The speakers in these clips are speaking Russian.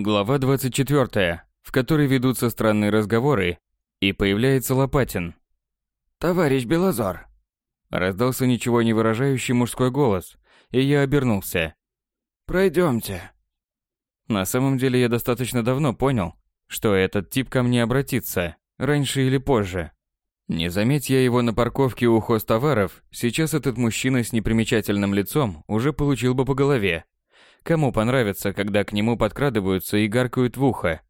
Глава 24, в которой ведутся странные разговоры, и появляется Лопатин. «Товарищ Белозор!» Раздался ничего не выражающий мужской голос, и я обернулся. «Пройдемте». На самом деле я достаточно давно понял, что этот тип ко мне обратится, раньше или позже. Не заметь я его на парковке у хостоваров, сейчас этот мужчина с непримечательным лицом уже получил бы по голове. Кому понравится, когда к нему подкрадываются и гаркают в ухо?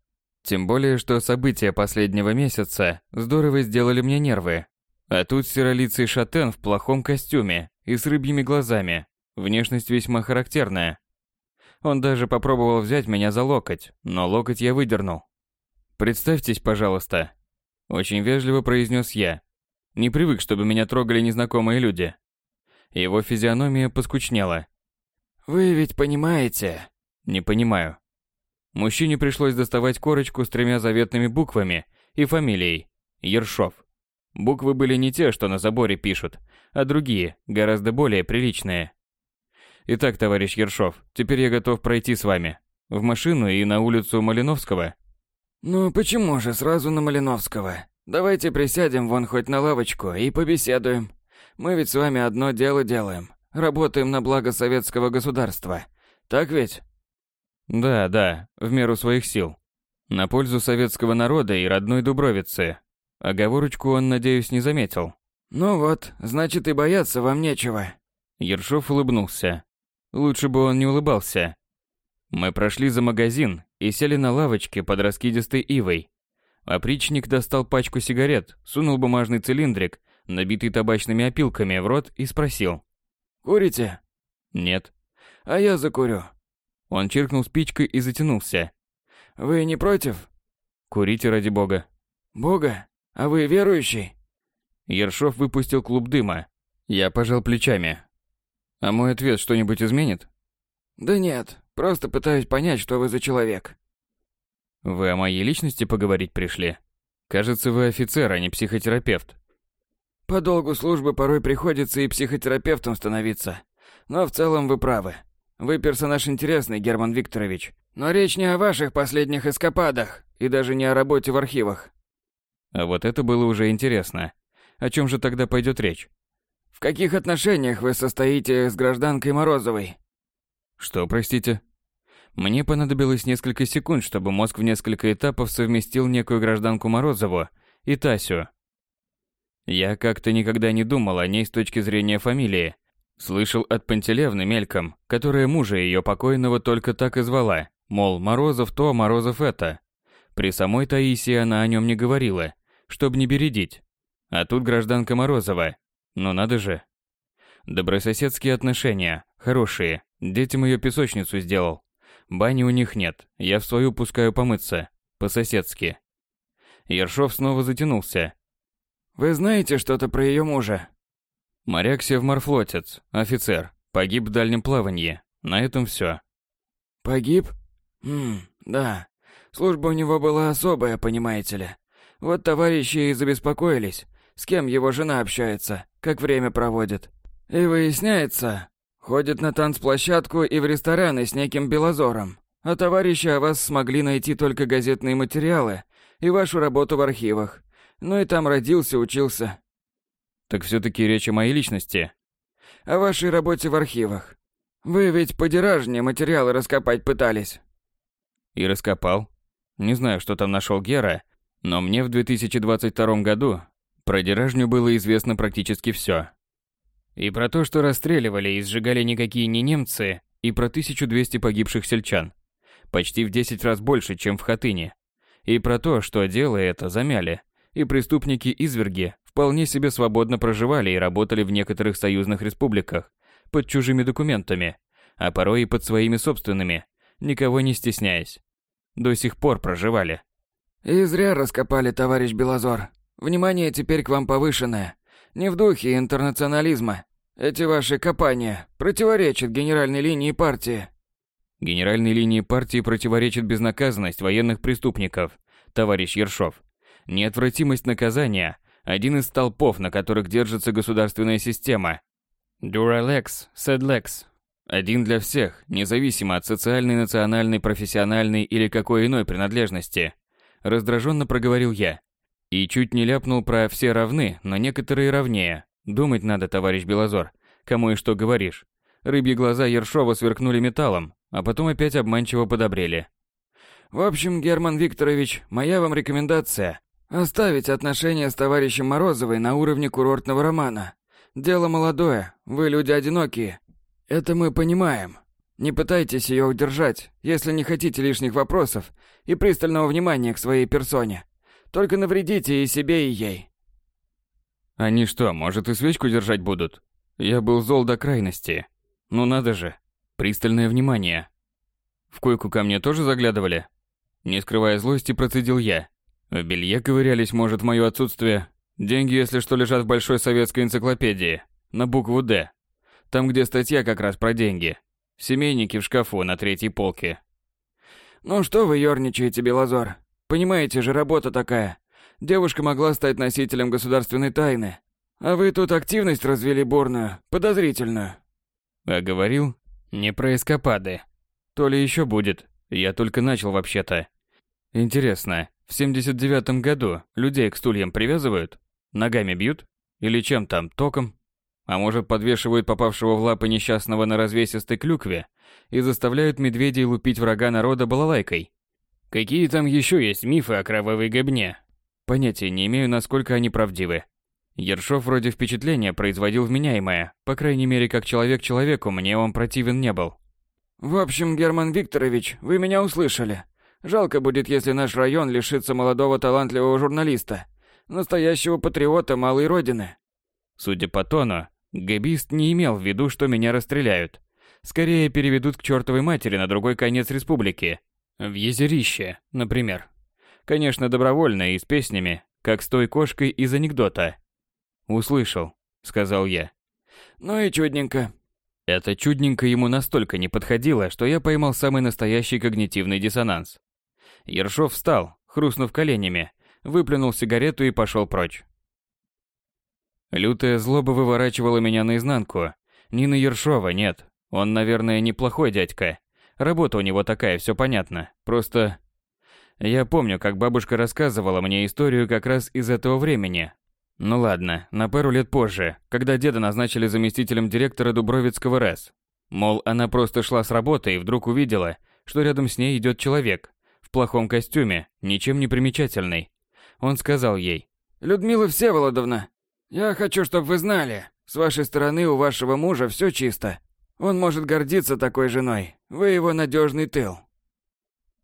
Тем более, что события последнего месяца здорово сделали мне нервы. А тут серолицый шатен в плохом костюме и с рыбьими глазами. Внешность весьма характерная. Он даже попробовал взять меня за локоть, но локоть я выдернул. «Представьтесь, пожалуйста», – очень вежливо произнес я. Не привык, чтобы меня трогали незнакомые люди. Его физиономия поскучнела. «Вы ведь понимаете?» «Не понимаю». Мужчине пришлось доставать корочку с тремя заветными буквами и фамилией – Ершов. Буквы были не те, что на заборе пишут, а другие, гораздо более приличные. Итак, товарищ Ершов, теперь я готов пройти с вами. В машину и на улицу Малиновского. Ну почему же сразу на Малиновского? Давайте присядем вон хоть на лавочку и побеседуем. Мы ведь с вами одно дело делаем. Работаем на благо советского государства. Так ведь? Да, да, в меру своих сил. На пользу советского народа и родной Дубровицы. Оговорочку он, надеюсь, не заметил. Ну вот, значит и бояться вам нечего. Ершов улыбнулся. Лучше бы он не улыбался. Мы прошли за магазин и сели на лавочке под раскидистой ивой. Опричник достал пачку сигарет, сунул бумажный цилиндрик, набитый табачными опилками, в рот и спросил. «Курите?» «Нет». «А я закурю». Он чиркнул спичкой и затянулся. «Вы не против?» «Курите ради бога». «Бога? А вы верующий?» Ершов выпустил клуб дыма. Я пожал плечами. А мой ответ что-нибудь изменит? Да нет, просто пытаюсь понять, что вы за человек. Вы о моей личности поговорить пришли? Кажется, вы офицер, а не психотерапевт. По долгу службы порой приходится и психотерапевтом становиться. Но в целом вы правы. Вы персонаж интересный, Герман Викторович. Но речь не о ваших последних эскападах и даже не о работе в архивах. А вот это было уже интересно. О чем же тогда пойдет речь? В каких отношениях вы состоите с гражданкой Морозовой? Что, простите? Мне понадобилось несколько секунд, чтобы мозг в несколько этапов совместил некую гражданку Морозову и Тасю. Я как-то никогда не думал о ней с точки зрения фамилии. Слышал от Пантелевны мельком, которая мужа ее покойного только так и звала, мол, Морозов то, Морозов это. При самой Таисии она о нем не говорила, чтобы не бередить. А тут гражданка Морозова, ну надо же. Добрососедские отношения, хорошие. Детям ее песочницу сделал. Бани у них нет, я в свою пускаю помыться. По-соседски. Ершов снова затянулся. «Вы знаете что-то про ее мужа?» Моряк Севморфлотец, офицер, погиб в дальнем плавании. На этом все. «Погиб? Хм, да. Служба у него была особая, понимаете ли. Вот товарищи и забеспокоились с кем его жена общается, как время проводит. И выясняется, ходит на танцплощадку и в рестораны с неким Белозором. А товарищи о вас смогли найти только газетные материалы и вашу работу в архивах. Ну и там родился, учился. Так все-таки речь о моей личности. О вашей работе в архивах. Вы ведь по подиражнее материалы раскопать пытались. И раскопал. Не знаю, что там нашел Гера, но мне в 2022 году про Деражню было известно практически все. И про то, что расстреливали и сжигали никакие не немцы, и про 1200 погибших сельчан. Почти в 10 раз больше, чем в Хатыне. И про то, что дело это замяли, и преступники-изверги вполне себе свободно проживали и работали в некоторых союзных республиках под чужими документами, а порой и под своими собственными, никого не стесняясь. До сих пор проживали. «И зря раскопали, товарищ Белозор», Внимание теперь к вам повышенное. Не в духе интернационализма. Эти ваши копания противоречат генеральной линии партии. Генеральной линии партии противоречит безнаказанность военных преступников, товарищ Ершов. Неотвратимость наказания – один из столпов, на которых держится государственная система. Duralex, Sedlex. Один для всех, независимо от социальной, национальной, профессиональной или какой иной принадлежности. Раздраженно проговорил я. И чуть не ляпнул про «все равны, но некоторые равнее». Думать надо, товарищ Белозор, кому и что говоришь. Рыбьи глаза Ершова сверкнули металлом, а потом опять обманчиво подобрели. В общем, Герман Викторович, моя вам рекомендация – оставить отношения с товарищем Морозовой на уровне курортного романа. Дело молодое, вы люди одинокие. Это мы понимаем. Не пытайтесь ее удержать, если не хотите лишних вопросов и пристального внимания к своей персоне. Только навредите и себе, и ей. Они что, может и свечку держать будут? Я был зол до крайности. Ну надо же, пристальное внимание. В койку ко мне тоже заглядывали? Не скрывая злости, процедил я. В белье ковырялись, может, в моё отсутствие. Деньги, если что, лежат в большой советской энциклопедии. На букву «Д». Там, где статья как раз про деньги. Семейники в шкафу на третьей полке. Ну что вы ёрничаете, Белозор? Понимаете же, работа такая. Девушка могла стать носителем государственной тайны. А вы тут активность развели бурную, подозрительную. А говорил, не про эскапады. То ли еще будет. Я только начал вообще-то. Интересно, в 79-м году людей к стульям привязывают? Ногами бьют? Или чем там, током? А может, подвешивают попавшего в лапы несчастного на развесистой клюкве и заставляют медведей лупить врага народа балалайкой? Какие там еще есть мифы о кровавой гобне? Понятия не имею, насколько они правдивы. Ершов вроде впечатление производил вменяемое, по крайней мере, как человек человеку мне он противен не был. В общем, Герман Викторович, вы меня услышали. Жалко будет, если наш район лишится молодого талантливого журналиста, настоящего патриота малой родины. Судя по тону, гэбист не имел в виду, что меня расстреляют. Скорее переведут к чертовой матери на другой конец республики. В Езерище, например. Конечно, добровольно и с песнями, как с той кошкой из анекдота. «Услышал», — сказал я. «Ну и чудненько. Это чудненько ему настолько не подходило, что я поймал самый настоящий когнитивный диссонанс. Ершов встал, хрустнув коленями, выплюнул сигарету и пошел прочь. Лютая злоба выворачивала меня наизнанку. Ни на Ершова нет. Он, наверное, неплохой дядька. Работа у него такая, все понятно. Просто... Я помню, как бабушка рассказывала мне историю как раз из этого времени, ну ладно, на пару лет позже, когда деда назначили заместителем директора Дубровицкого РЭС. Мол, она просто шла с работы и вдруг увидела, что рядом с ней идет человек в плохом костюме, ничем не примечательный. Он сказал ей: "Людмила Всеволодовна, я хочу, чтобы вы знали, с вашей стороны у вашего мужа все чисто. Он может гордиться такой женой. Вы его надежный тыл".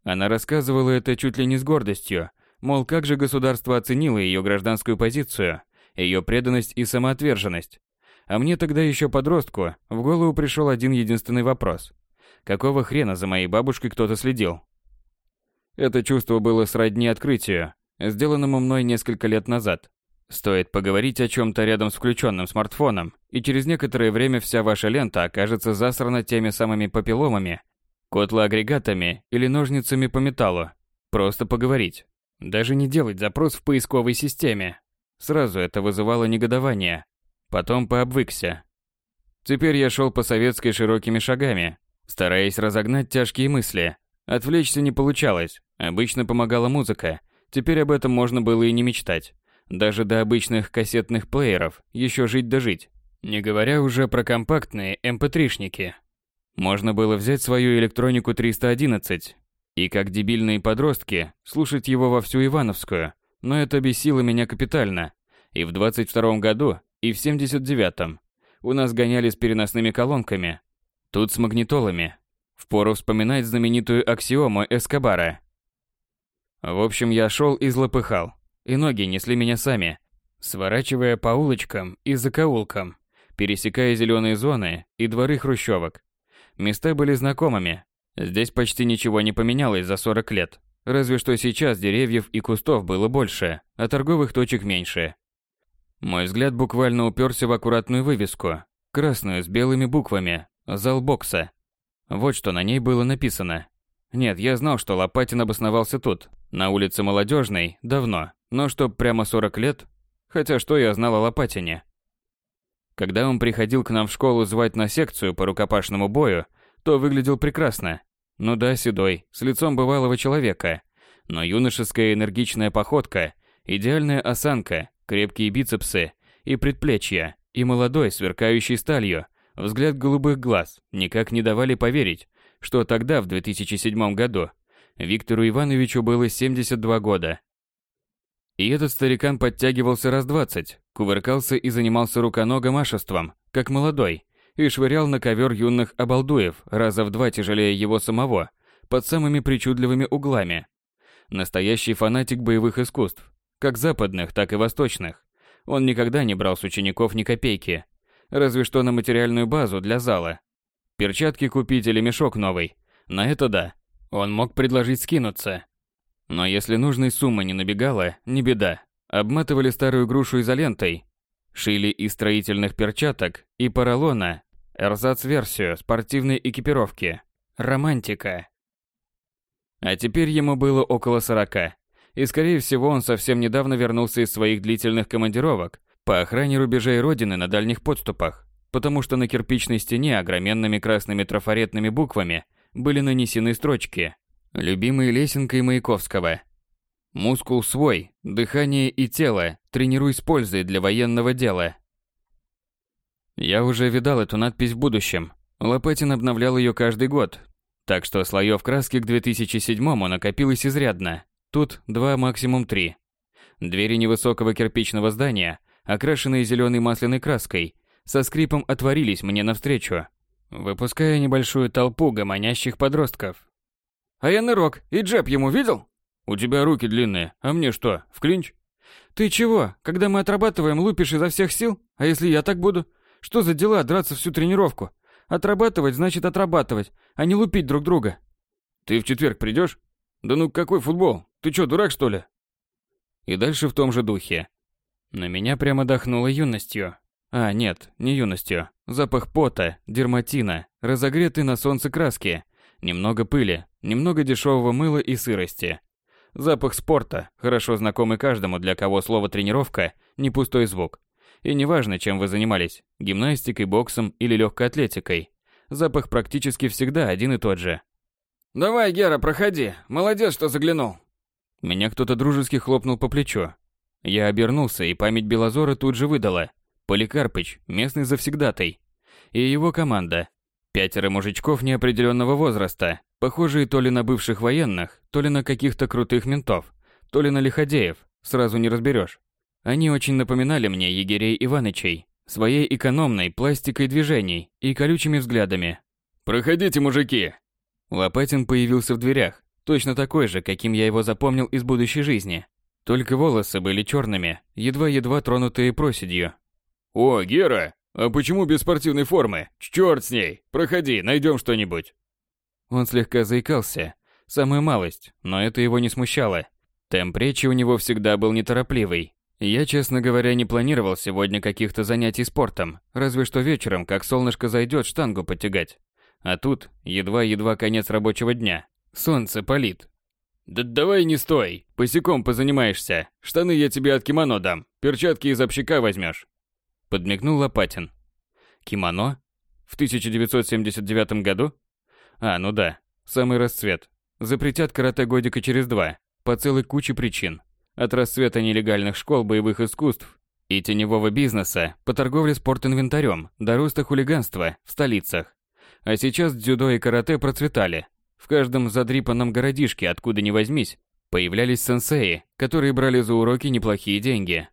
Она рассказывала это чуть ли не с гордостью, Мол, как же государство оценило ее гражданскую позицию, ее преданность и самоотверженность. А мне тогда еще подростку в голову пришел один единственный вопрос. Какого хрена за моей бабушкой кто-то следил? Это чувство было сродни открытию, сделанному мной несколько лет назад. Стоит поговорить о чем-то рядом с включенным смартфоном, и через некоторое время вся ваша лента окажется засрана теми самыми папилломами, котлоагрегатами или ножницами по металлу. Просто поговорить. Даже не делать запрос в поисковой системе. Сразу это вызывало негодование. Потом пообвыкся. Теперь я шел по советской широкими шагами, стараясь разогнать тяжкие мысли. Отвлечься не получалось. Обычно помогала музыка. Теперь об этом можно было и не мечтать. Даже до обычных кассетных плееров еще жить да. Не говоря уже про компактные mp3-шники. Эм можно было взять свою электронику 311 и как дебильные подростки слушать его во всю Ивановскую, но это бесило меня капитально. И в 22 году, и в 79-м у нас гоняли с переносными колонками, тут с магнитолами. Впору вспоминать знаменитую аксиому Эскобара. В общем, я шел и злопыхал, и ноги несли меня сами, сворачивая по улочкам и закоулкам, пересекая зеленые зоны и дворы хрущевок. Места были знакомыми, Здесь почти ничего не поменялось за 40 лет. Разве что сейчас деревьев и кустов было больше, а торговых точек меньше. Мой взгляд буквально уперся в аккуратную вывеску, красную с белыми буквами, зал бокса. Вот что на ней было написано. Нет, я знал, что Лопатин обосновался тут, на улице Молодежной, давно, но чтоб прямо 40 лет? Хотя что я знал о Лопатине? Когда он приходил к нам в школу звать на секцию по рукопашному бою, то выглядел прекрасно. Ну да, седой, с лицом бывалого человека. Но юношеская энергичная походка, идеальная осанка, крепкие бицепсы и предплечья, и молодой, сверкающий сталью, взгляд голубых глаз никак не давали поверить, что тогда, в 2007 году, Виктору Ивановичу было 72 года. И этот старикан подтягивался раз двадцать, кувыркался и занимался руконогомашеством, как молодой, и швырял на ковер юных обалдуев раза в два тяжелее его самого, под самыми причудливыми углами. Настоящий фанатик боевых искусств, как западных, так и восточных. Он никогда не брал с учеников ни копейки, разве что на материальную базу для зала. Перчатки купить или мешок новый. На это да. Он мог предложить скинуться, но если нужной суммы не набегала, не беда. Обматывали старую грушу изолентой, шили из строительных перчаток и поролона эрзац-версию спортивной экипировки. Романтика. А теперь ему было около сорока. И скорее всего он совсем недавно вернулся из своих длительных командировок по охране рубежей Родины на дальних подступах, потому что на кирпичной стене огроменными красными трафаретными буквами были нанесены строчки Любимой лесенкой Маяковского. Мускул свой, дыхание и тело тренируй с пользой для военного дела. Я уже видал эту надпись в будущем. Лопатин обновлял ее каждый год. Так что слоев краски к 2007-му накопилось изрядно. Тут два, максимум три. Двери невысокого кирпичного здания, окрашенные зеленой масляной краской, со скрипом отворились мне навстречу, выпуская небольшую толпу гомонящих подростков. А я нырок, и джеб ему видел? У тебя руки длинные, а мне что, в клинч? Ты чего, когда мы отрабатываем, лупишь изо всех сил? А если я так буду? Что за дела драться всю тренировку? Отрабатывать значит отрабатывать, а не лупить друг друга. Ты в четверг придешь? Да ну какой футбол? Ты что, дурак что ли? И дальше в том же духе. На меня прямо дохнуло юностью. А, нет, не юностью. Запах пота, дерматина, разогретый на солнце краски, немного пыли, немного дешевого мыла и сырости. Запах спорта, хорошо знакомый каждому, для кого слово «тренировка» – не пустой звук. И неважно, чем вы занимались – гимнастикой, боксом или легкой атлетикой. Запах практически всегда один и тот же. «Давай, Гера, проходи. Молодец, что заглянул». Меня кто-то дружески хлопнул по плечу. Я обернулся, и память Белозора тут же выдала. Поликарпыч, местный завсегдатай. И его команда. Пятеро мужичков неопределенного возраста, похожие то ли на бывших военных, то ли на каких-то крутых ментов, то ли на лиходеев, сразу не разберешь. Они очень напоминали мне егерей Иванычей, своей экономной пластикой движений и колючими взглядами. «Проходите, мужики!» Лопатин появился в дверях, точно такой же, каким я его запомнил из будущей жизни. Только волосы были черными, едва-едва тронутые проседью. «О, Гера, «А почему без спортивной формы? Чёрт с ней! Проходи, найдем что-нибудь!» Он слегка заикался. Самую малость, но это его не смущало. Темп речи у него всегда был неторопливый. Я, честно говоря, не планировал сегодня каких-то занятий спортом, разве что вечером, как солнышко зайдет, штангу подтягать. А тут едва-едва конец рабочего дня. Солнце палит. «Да давай не стой, посеком позанимаешься. Штаны я тебе от кимоно дам, перчатки из общака возьмешь. Подмигнул Лопатин. Кимоно? В 1979 году? А, ну да, самый расцвет. Запретят карате годика через два, по целой куче причин. От расцвета нелегальных школ боевых искусств и теневого бизнеса по торговле спортинвентарем до роста хулиганства в столицах. А сейчас дзюдо и карате процветали. В каждом задрипанном городишке, откуда ни возьмись, появлялись сенсеи, которые брали за уроки неплохие деньги.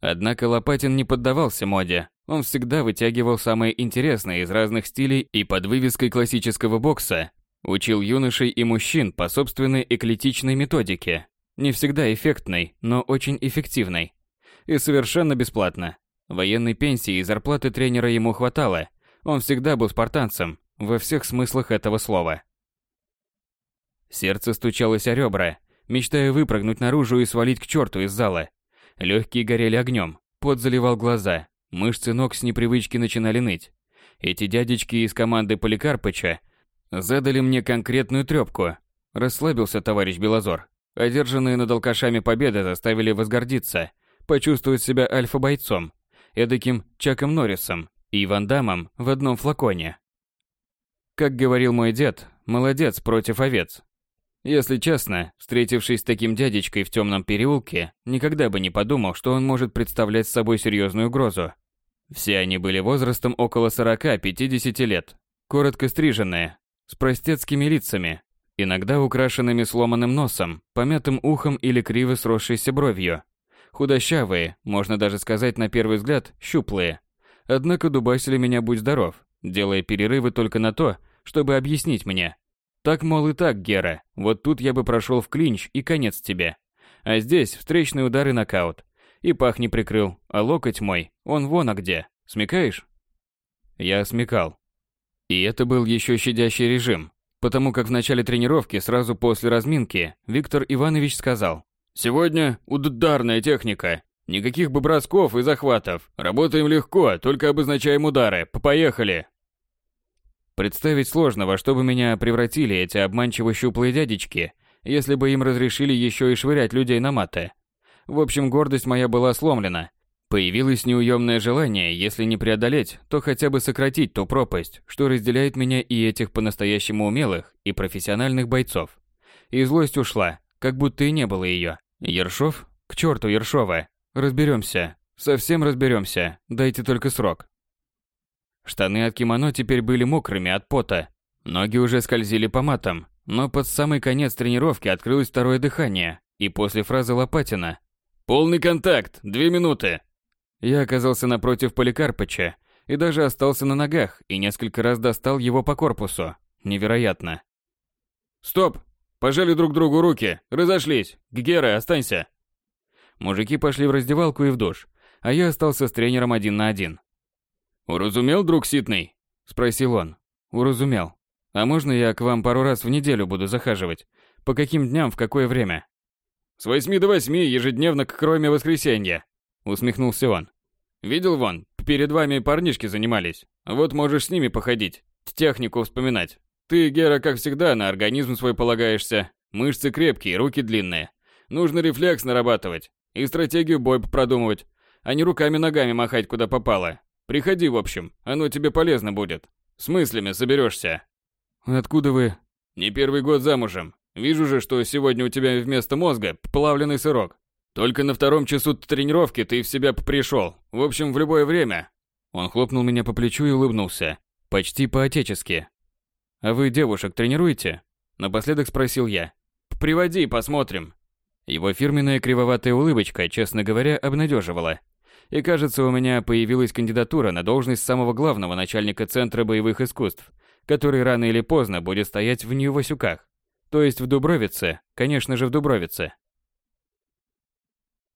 Однако Лопатин не поддавался моде. Он всегда вытягивал самое интересное из разных стилей и под вывеской классического бокса учил юношей и мужчин по собственной эклетичной методике. Не всегда эффектной, но очень эффективной. И совершенно бесплатно. Военной пенсии и зарплаты тренера ему хватало. Он всегда был спартанцем, во всех смыслах этого слова. Сердце стучалось о ребра, мечтая выпрыгнуть наружу и свалить к черту из зала. Легкие горели огнем, пот заливал глаза, мышцы ног с непривычки начинали ныть. Эти дядечки из команды Поликарпыча задали мне конкретную трёпку. Расслабился товарищ Белозор. Одержанные над алкашами победы заставили возгордиться, почувствовать себя альфа-бойцом. эдаким Чаком Норрисом и Ван Дамом в одном флаконе. Как говорил мой дед, молодец против овец. Если честно, встретившись с таким дядечкой в темном переулке, никогда бы не подумал, что он может представлять собой серьезную угрозу. Все они были возрастом около 40-50 лет, коротко стриженные, с простецкими лицами, иногда украшенными сломанным носом, помятым ухом или криво сросшейся бровью. Худощавые, можно даже сказать на первый взгляд, щуплые. Однако дубасили меня будь здоров, делая перерывы только на то, чтобы объяснить мне. Так, мол, и так, Гера, вот тут я бы прошел в клинч и конец тебе. А здесь встречный удар и нокаут. И пах не прикрыл, а локоть мой, он вон а где. Смекаешь? Я смекал. И это был еще щадящий режим, потому как в начале тренировки, сразу после разминки, Виктор Иванович сказал, «Сегодня ударная техника. Никаких бы бросков и захватов. Работаем легко, только обозначаем удары. Поехали!» Представить сложно, во что бы меня превратили эти обманчиво щуплые дядечки, если бы им разрешили еще и швырять людей на маты. В общем, гордость моя была сломлена, Появилось неуемное желание, если не преодолеть, то хотя бы сократить ту пропасть, что разделяет меня и этих по-настоящему умелых и профессиональных бойцов. И злость ушла, как будто и не было ее. Ершов? К черту Ершова. Разберемся. Совсем разберемся. Дайте только срок. Штаны от кимоно теперь были мокрыми от пота. Ноги уже скользили по матам. Но под самый конец тренировки открылось второе дыхание. И после фразы Лопатина «Полный контакт! Две минуты!» Я оказался напротив Поликарпыча и даже остался на ногах и несколько раз достал его по корпусу. Невероятно. «Стоп! Пожали друг другу руки! Разошлись! Гера, останься!» Мужики пошли в раздевалку и в душ, а я остался с тренером один на один. «Уразумел, друг Ситный?» – спросил он. «Уразумел. А можно я к вам пару раз в неделю буду захаживать? По каким дням, в какое время?» «С восьми до восьми ежедневно, кроме воскресенья», усмехнулся он. Видел вон, перед вами парнишки занимались. Вот можешь с ними походить, технику вспоминать. Ты, Гера, как всегда, на организм свой полагаешься. Мышцы крепкие, руки длинные. Нужно рефлекс нарабатывать и стратегию боя продумывать, а не руками-ногами махать куда попало. Приходи, в общем, оно тебе полезно будет. С мыслями соберешься. Откуда вы? Не первый год замужем. Вижу же, что сегодня у тебя вместо мозга плавленый сырок. Только на втором часу тренировки ты в себя пришел. В общем, в любое время. Он хлопнул меня по плечу и улыбнулся. Почти по-отечески. А вы девушек тренируете? Напоследок спросил я. Приводи, посмотрим. Его фирменная кривоватая улыбочка, честно говоря, обнадеживала. И кажется, у меня появилась кандидатура на должность самого главного начальника Центра боевых искусств, который рано или поздно будет стоять в Нью-Васюках. То есть в Дубровице, конечно же в Дубровице.